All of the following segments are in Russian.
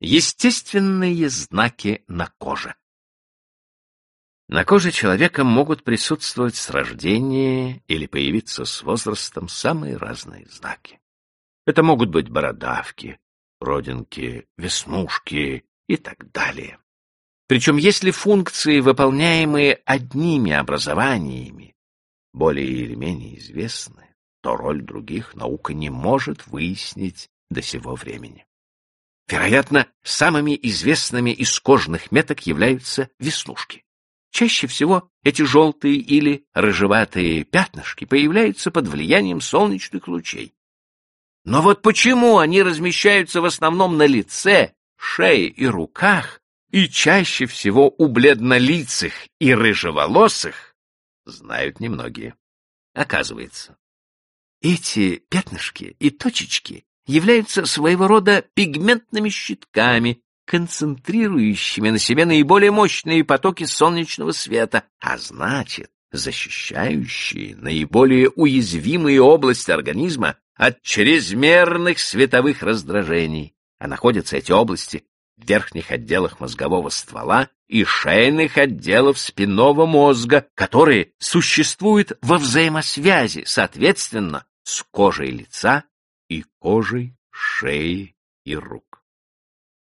Естественные знаки на коже. На коже человека могут присутствовать с рождения или появиться с возрастом самые разные знаки. Это могут быть бородавки, родинки, веснушки и так далее. Причем если функции, выполняемые одними образованиями, более или менее известны, то роль других наука не может выяснить до сего времени. Вероятно, самыми известными из кожных меток являются веснушки. Чаще всего эти желтые или рыжеватые пятнышки появляются под влиянием солнечных лучей. Но вот почему они размещаются в основном на лице, шее и руках, и чаще всего у бледнолицых и рыжеволосых, знают немногие. Оказывается, эти пятнышки и точечки являются своего рода пигментными щитками, концентрирующими на себе наиболее мощные потоки солнечного света, а значит, защищающие наиболее уязвимые области организма от чрезмерных световых раздражений. А находятся эти области в верхних отделах мозгового ствола и шейных отделов спинного мозга, которые существуют во взаимосвязи, соответственно, с кожей лица и кожей, шеи и рук.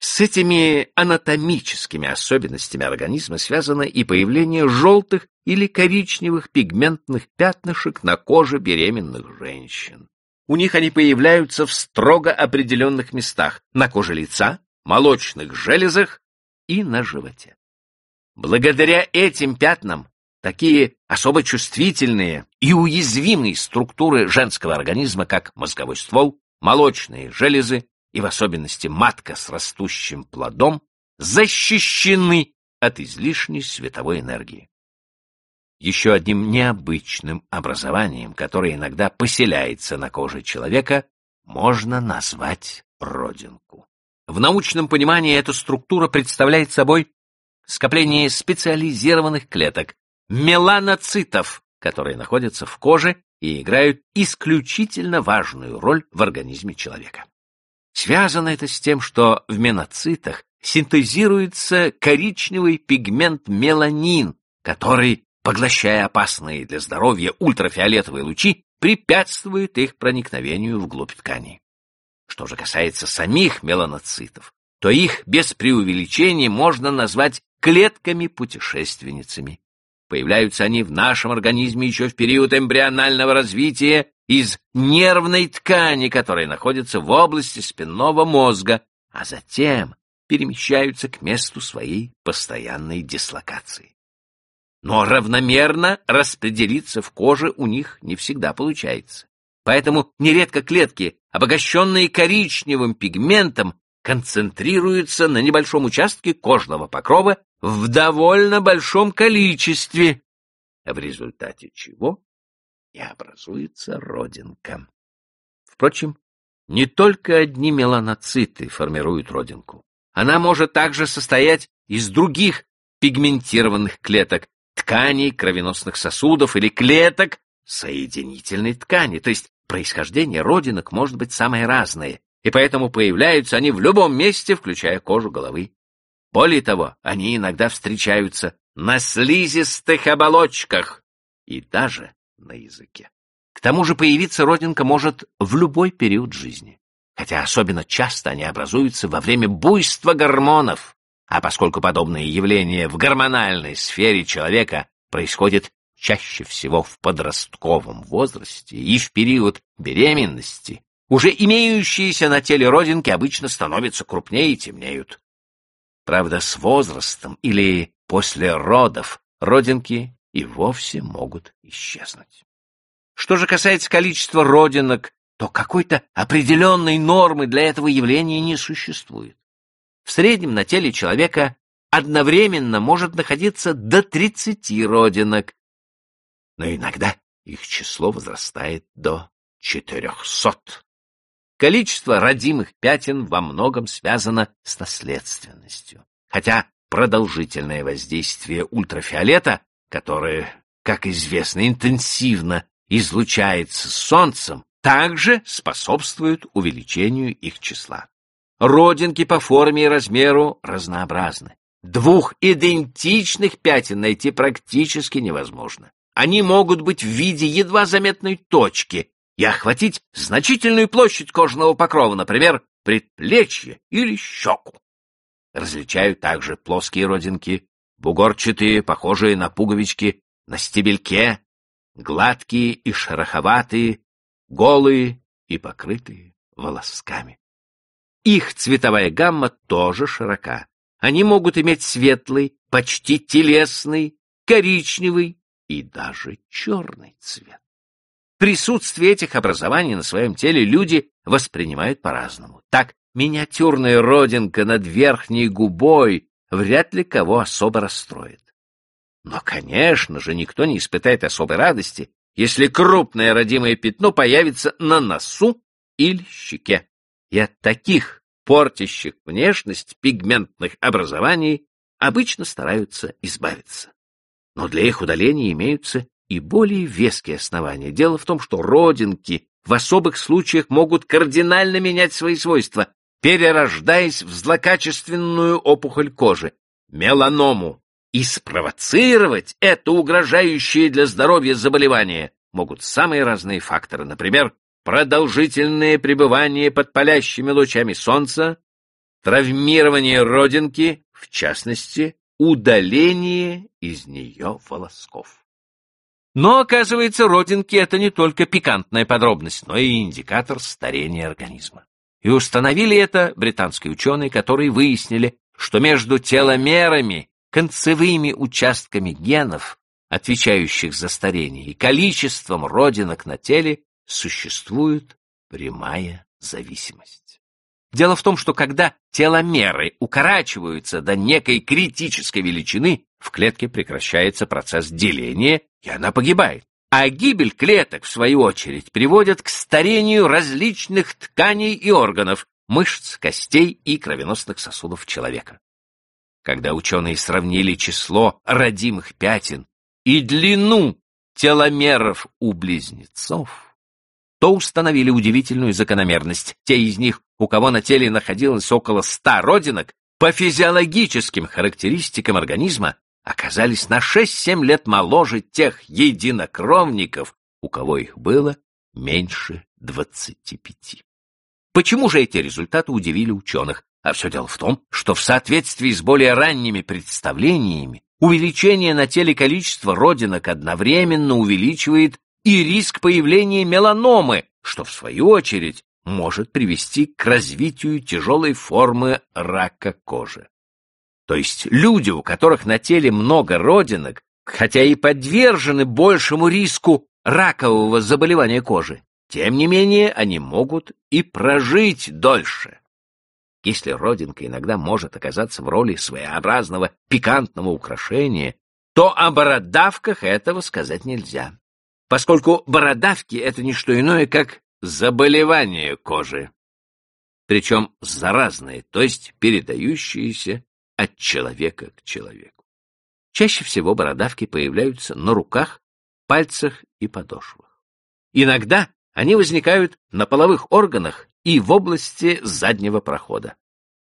С этими анатомическими особенностями организма связано и появление желтых или коричневых пигментных пятнышек на коже беременных женщин. У них они появляются в строго определенных местах – на коже лица, молочных железах и на животе. Благодаря этим пятнам такие особо чувствительные и уязвимые структуры женского организма, как мозговой ствол, молочные железы и в особенности матка с растущим плодом, защищены от излишней световой энергии. Еще одним необычным образованием, которое иногда поселяется на коже человека, можно назвать родинку. В научном понимании эта структура представляет собой скопление специализированных клеток, меланоцитов, которые находятся в коже и играют исключительно важную роль в организме человека. Связано это с тем, что в меноцитах синтезируется коричневый пигмент меланин, который, поглощая опасные для здоровья ультрафиолетовые лучи, препятствует их проникновению вглубь тканей. Что же касается самих меланоцитов, то их без преувеличения можно назвать клетками-путешественницами. Появляются они в нашем организме еще в период эмбрионального развития из нервной ткани, которая находится в области спинного мозга, а затем перемещаются к месту своей постоянной дислокации. Но равномерно распределиться в коже у них не всегда получается. Поэтому нередко клетки, обогащенные коричневым пигментом, концентрируются на небольшом участке кожного покрова в довольно большом количестве, в результате чего и образуется родинка. Впрочем, не только одни меланоциты формируют родинку. Она может также состоять из других пигментированных клеток, тканей кровеносных сосудов или клеток соединительной ткани, то есть происхождение родинок может быть самое разное, и поэтому появляются они в любом месте, включая кожу головы. Более того, они иногда встречаются на слизистых оболочках и даже на языке. К тому же появиться родинка может в любой период жизни, хотя особенно часто они образуются во время буйства гормонов, а поскольку подобные явления в гормональной сфере человека происходят чаще всего в подростковом возрасте и в период беременности, уже имеющиеся на теле родинки обычно становятся крупнее и темнеют. Правда, с возрастом или после родов родинки и вовсе могут исчезнуть. Что же касается количества родинок, то какой-то определенной нормы для этого явления не существует. В среднем на теле человека одновременно может находиться до 30 родинок, но иногда их число возрастает до 400. Количество родимых пятен во многом связано с наследственностью. Хотя продолжительное воздействие ультрафиолета, которое, как известно, интенсивно излучается солнцем, также способствует увеличению их числа. родинки по форме и размеру разнообразны. Двух идентичных пятен найти практически невозможно. Они могут быть в виде едва заметной точки и охватить значительную площадь кожного покрова, например, предплечье или щеку. Различают также плоские родинки, бугорчатые, похожие на пуговички, на стебельке, гладкие и шероховатые, голые и покрытые волосками. Их цветовая гамма тоже широка. Они могут иметь светлый, почти телесный, коричневый и даже черный цвет. Присутствие этих образований на своем теле люди воспринимают по-разному. Так, миниатюрная родинка над верхней губой вряд ли кого особо расстроит. Но, конечно же, никто не испытает особой радости, если крупное родимое пятно появится на носу или щеке. И от таких портящих внешность пигментных образований обычно стараются избавиться. Но для их удаления имеются и более веские основания. Дело в том, что родинки в особых случаях могут кардинально менять свои свойства, перерождаясь в злокачественную опухоль кожи, меланому, и спровоцировать это угрожающее для здоровья заболевание могут самые разные факторы, например, продолжительное пребывание под палящими лучами солнца, травмирование родинки, в частности, удаление из нее волосков. Но, оказывается, родинки — это не только пикантная подробность, но и индикатор старения организма. И установили это британские ученые, которые выяснили, что между теломерами, концевыми участками генов, отвечающих за старение, и количеством родинок на теле существует прямая зависимость. Дело в том, что когда теломеры укорачиваются до некой критической величины, в клетке прекращается процесс деления, и она погибает. А гибель клеток, в свою очередь, приводит к старению различных тканей и органов, мышц, костей и кровеносных сосудов человека. Когда ученые сравнили число родимых пятен и длину теломеров у близнецов, то установили удивительную закономерность. Те из них, у кого на теле находилось около ста родинок, по физиологическим характеристикам организма оказались на 6-7 лет моложе тех единокровников, у кого их было меньше 25. Почему же эти результаты удивили ученых? А все дело в том, что в соответствии с более ранними представлениями увеличение на теле количества родинок одновременно увеличивает и риск появления меланомы, что в свою очередь может привести к развитию тяжелой формы рака кожи. То есть люди, у которых на теле много родинок, хотя и подвержены большему риску ракового заболевания кожи, тем не менее они могут и прожить дольше. Если родинка иногда может оказаться в роли своеобразного пикантного украшения, то о бородавках этого сказать нельзя поскольку бородавки — это не что иное, как заболевание кожи, причем заразные, то есть передающиеся от человека к человеку. Чаще всего бородавки появляются на руках, пальцах и подошвах. Иногда они возникают на половых органах и в области заднего прохода.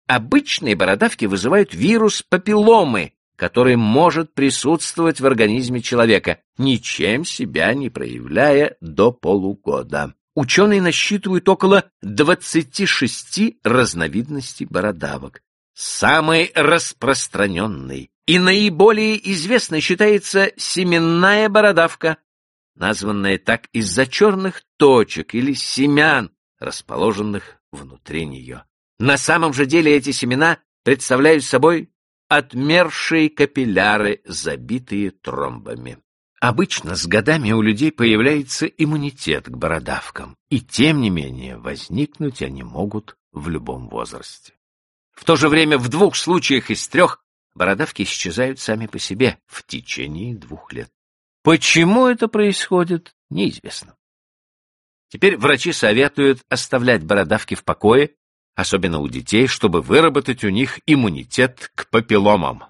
Обычные бородавки вызывают вирус папилломы, который может присутствовать в организме человека, ничем себя не проявляя до полугода. Ученые насчитывают около 26 разновидностей бородавок. Самой распространенной и наиболее известной считается семенная бородавка, названная так из-за черных точек или семян, расположенных внутри нее. На самом же деле эти семена представляют собой отмершие капилляры, забитые тромбами. Обычно с годами у людей появляется иммунитет к бородавкам, и тем не менее возникнуть они могут в любом возрасте. В то же время в двух случаях из трех бородавки исчезают сами по себе в течение двух лет. Почему это происходит, неизвестно. Теперь врачи советуют оставлять бородавки в покое особенно у детей, чтобы выработать у них иммунитет к папилломам.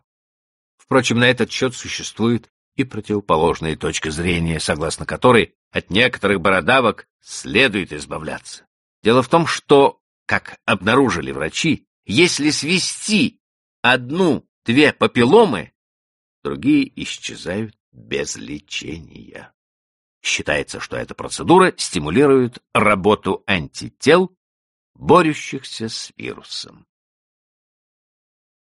Впрочем, на этот счет существует и противоположная точка зрения, согласно которой от некоторых бородавок следует избавляться. Дело в том, что как обнаружили врачи, если свести одну-две папилломы, другие исчезают без лечения. Считается, что эта процедура стимулирует работу антител, борющихся с вирусом.